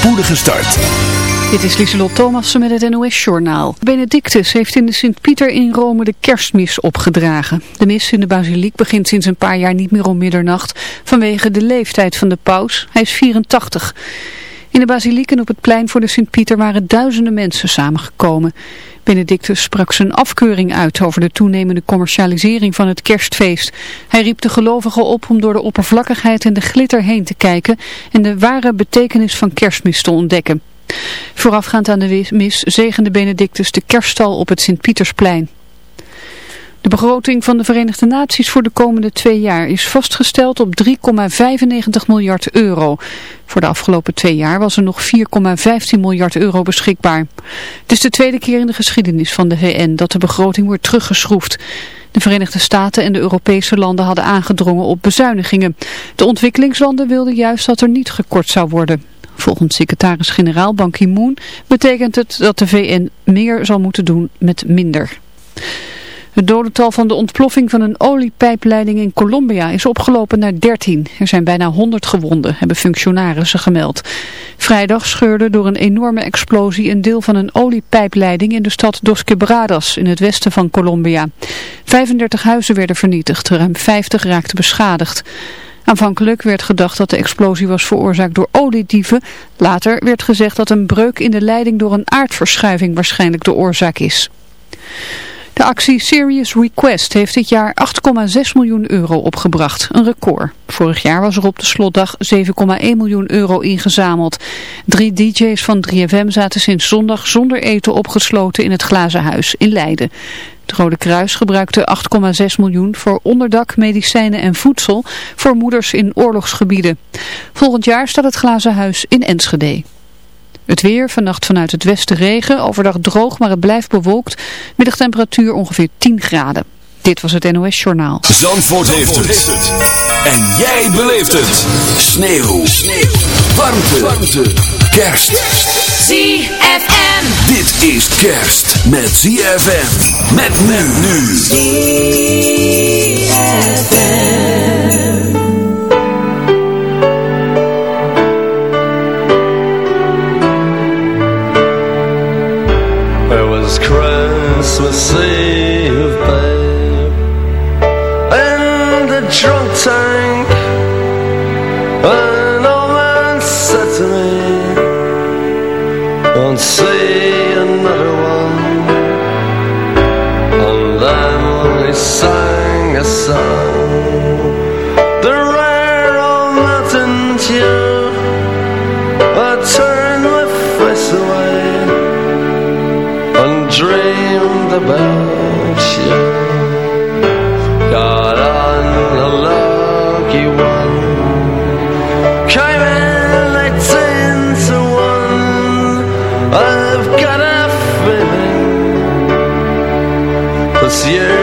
spoedige start. Dit is Lieselot Thomassen met het NOS-journaal. Benedictus heeft in de Sint-Pieter in Rome de kerstmis opgedragen. De mis in de basiliek begint sinds een paar jaar niet meer om middernacht vanwege de leeftijd van de paus. Hij is 84. In de basiliek en op het plein voor de Sint-Pieter waren duizenden mensen samengekomen. Benedictus sprak zijn afkeuring uit over de toenemende commercialisering van het kerstfeest. Hij riep de gelovigen op om door de oppervlakkigheid en de glitter heen te kijken en de ware betekenis van kerstmis te ontdekken. Voorafgaand aan de mis zegende Benedictus de kerststal op het Sint-Pietersplein. De begroting van de Verenigde Naties voor de komende twee jaar is vastgesteld op 3,95 miljard euro. Voor de afgelopen twee jaar was er nog 4,15 miljard euro beschikbaar. Het is de tweede keer in de geschiedenis van de VN dat de begroting wordt teruggeschroefd. De Verenigde Staten en de Europese landen hadden aangedrongen op bezuinigingen. De ontwikkelingslanden wilden juist dat er niet gekort zou worden. Volgens secretaris-generaal Ban Ki-moon betekent het dat de VN meer zal moeten doen met minder. Het dodental van de ontploffing van een oliepijpleiding in Colombia is opgelopen naar 13. Er zijn bijna 100 gewonden, hebben functionarissen gemeld. Vrijdag scheurde door een enorme explosie een deel van een oliepijpleiding in de stad Dos Quebradas in het westen van Colombia. 35 huizen werden vernietigd, ruim 50 raakten beschadigd. Aanvankelijk werd gedacht dat de explosie was veroorzaakt door oliedieven. Later werd gezegd dat een breuk in de leiding door een aardverschuiving waarschijnlijk de oorzaak is. De actie Serious Request heeft dit jaar 8,6 miljoen euro opgebracht, een record. Vorig jaar was er op de slotdag 7,1 miljoen euro ingezameld. Drie DJ's van 3FM zaten sinds zondag zonder eten opgesloten in het Glazen Huis in Leiden. Het Rode Kruis gebruikte 8,6 miljoen voor onderdak, medicijnen en voedsel voor moeders in oorlogsgebieden. Volgend jaar staat het Glazen Huis in Enschede. Het weer, vannacht vanuit het westen regen, overdag droog, maar het blijft bewolkt. Middagtemperatuur ongeveer 10 graden. Dit was het NOS Journaal. Zandvoort, heeft, het. En jij beleeft het. Sneeuw. Sneeuw. Warmte. Warmte. Kerst. ZFM. Dit is kerst met ZFM. Met men nu. ZFM. Christmas Eve, about you Got on a lucky one Came in eighteen to one. I've got a feeling. This year's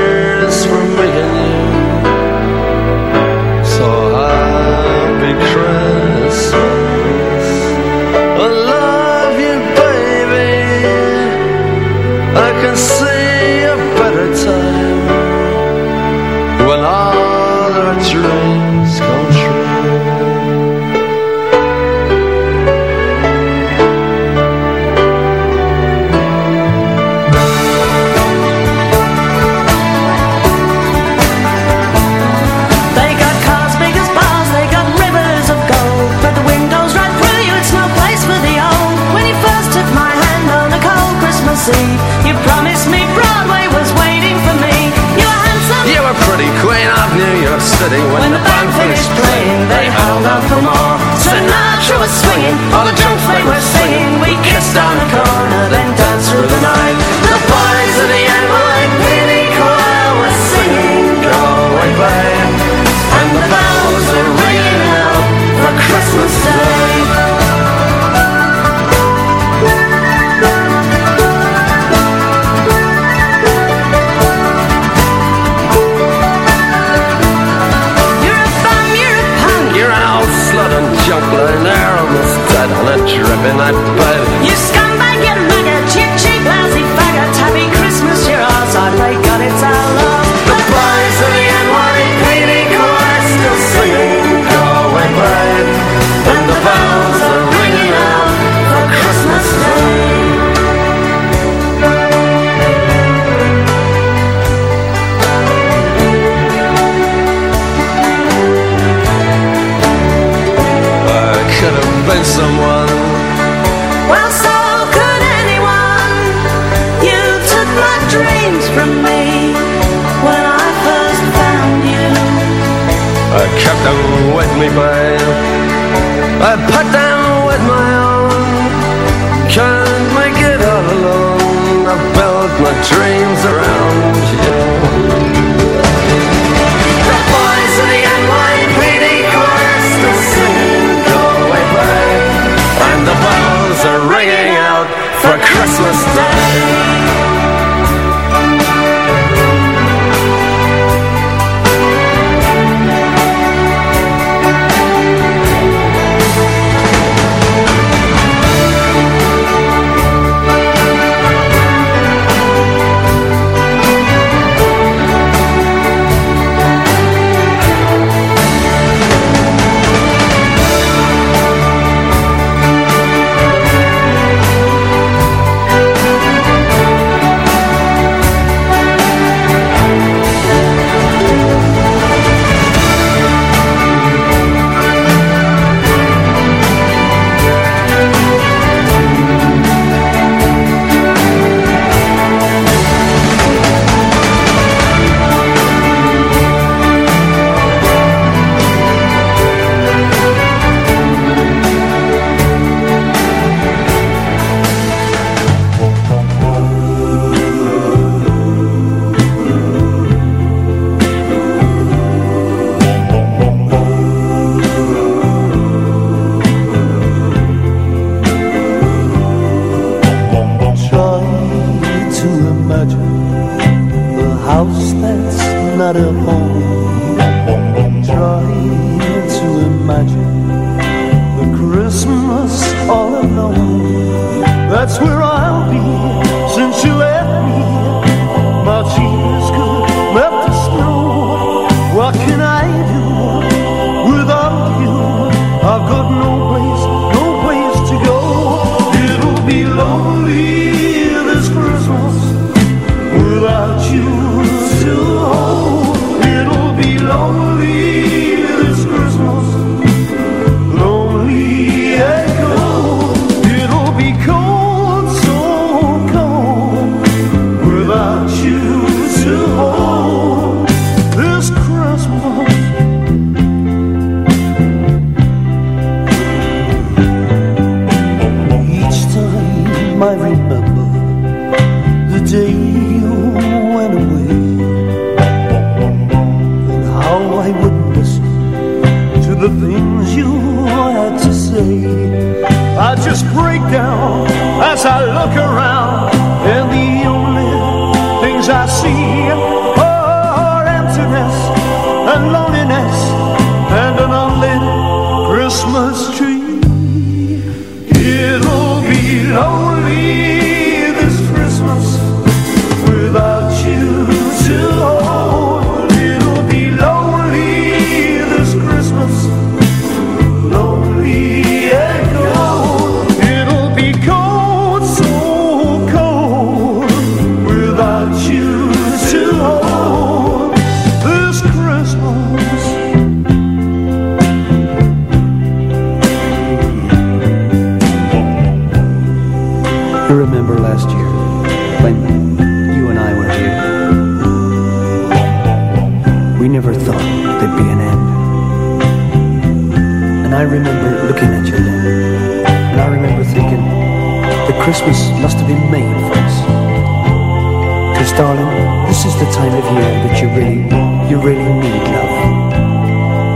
really you really need love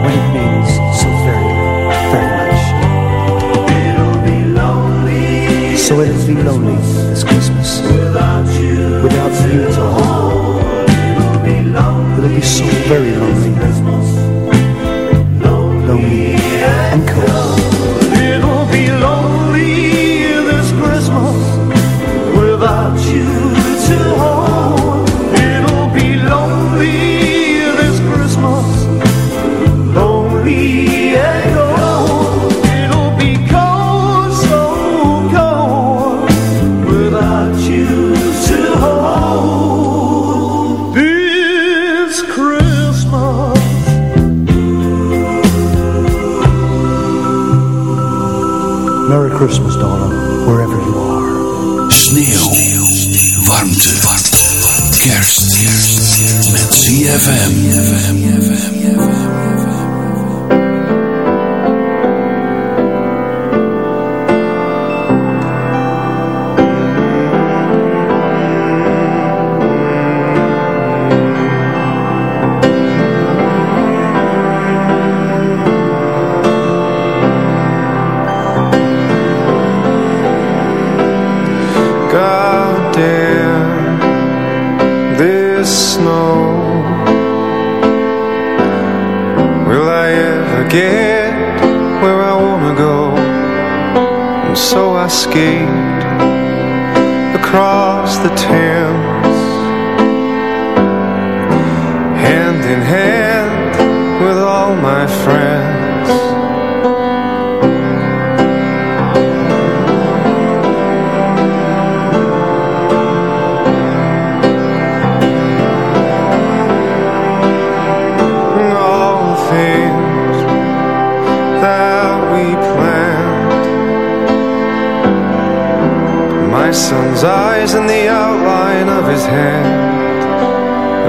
when it means so very, very much. It'll be lonely. So it'll be lonely this Christmas without you, without you to hold. It'll be lonely. It'll be so very lonely.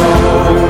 soul.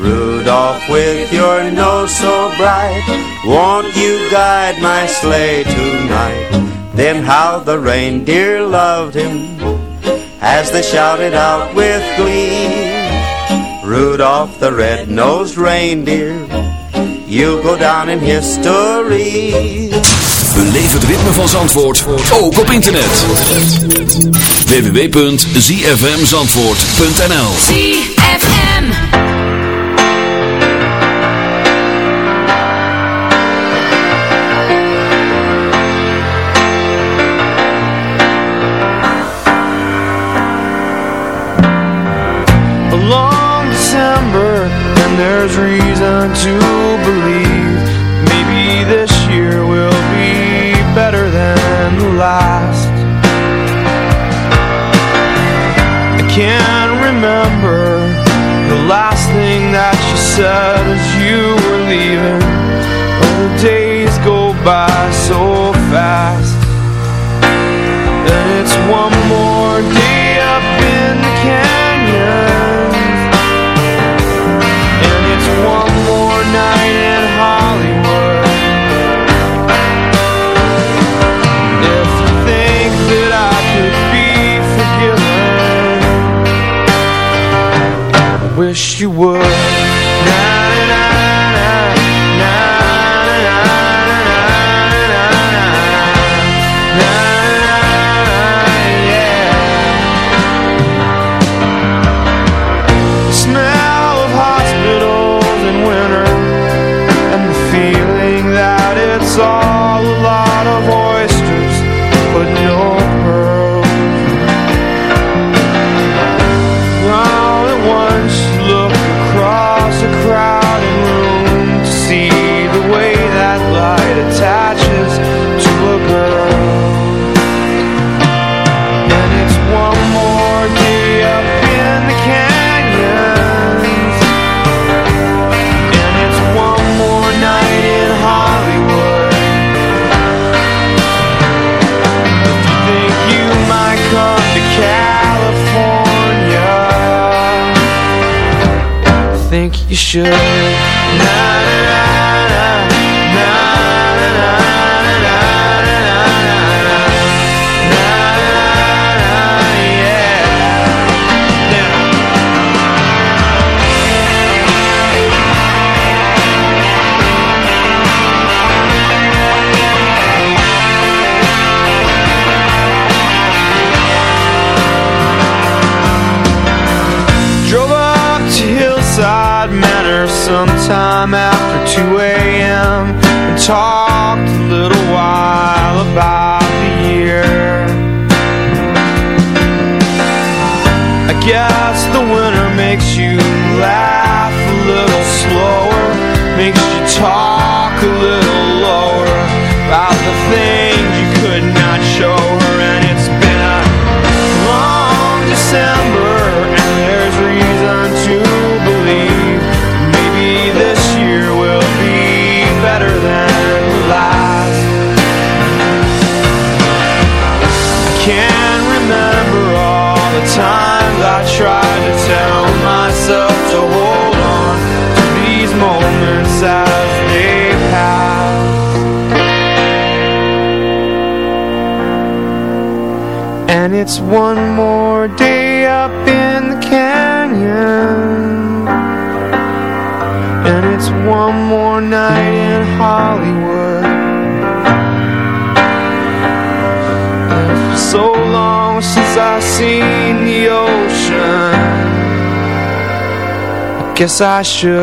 Rudolph, with your nose so bright, won't you guide my sleigh tonight? Then how the reindeer loved him as they shouted out with glee. Rudolph the red-nosed reindeer, you'll go down in history. Beleef het ritme van Zandvoort, ook op internet. www.zfmzandvoort.nl to believe wish you would should guess I should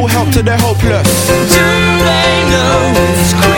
little help to the hopeless. Do they know it's crazy?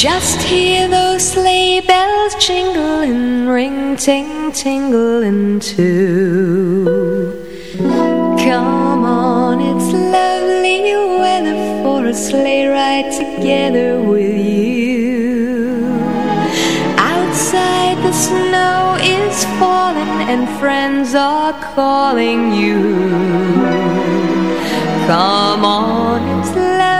Just hear those sleigh bells jingling, ring, ting, tingling too. Come on, it's lovely weather for a sleigh ride together with you. Outside the snow is falling and friends are calling you. Come on, it's lovely